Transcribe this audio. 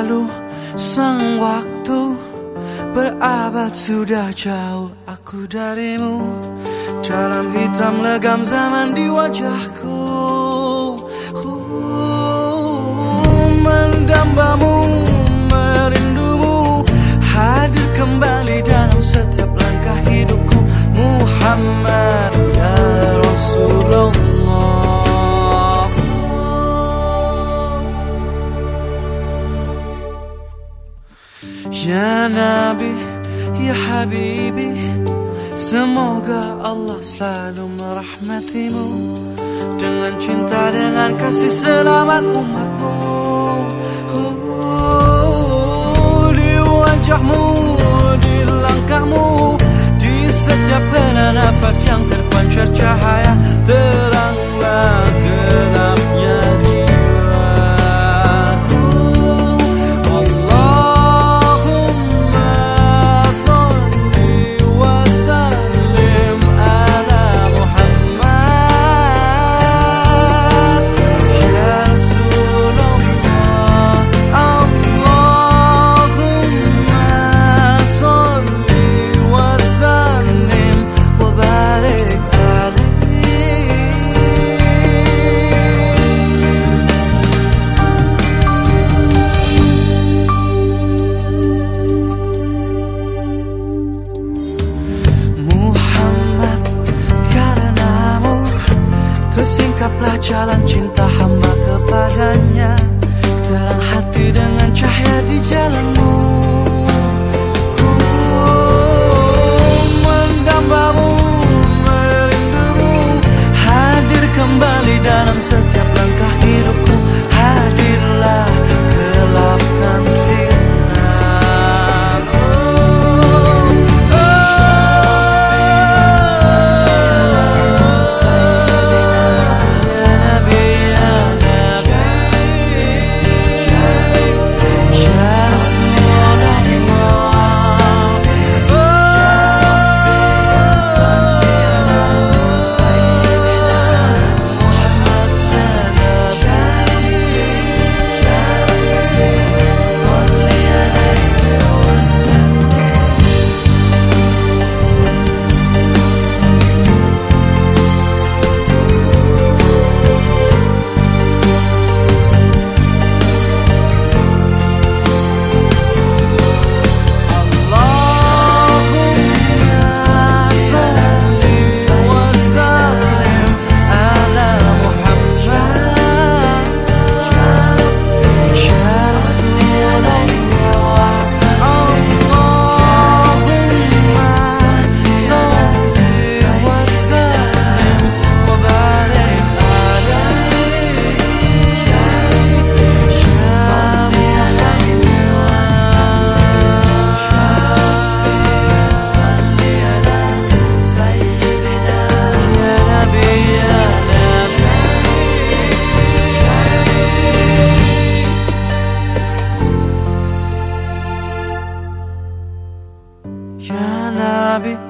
lalu sang waktu Berabad sudah jauh. Aku darimu Dalam hitam legam zaman di wajahku. Mendambamu, merindumu Hadir kembali dalam setiap langkah hidupku Muhammad. ya Ya Nabi, ya Habibi Semoga Allah selalu merahmatimu. Dengan cinta, dengan kasih selamat umatmu Tersingkaplah jalan cinta hamba kepadanya. Terang hati dengan cahaya di jalanmu Ya Nabi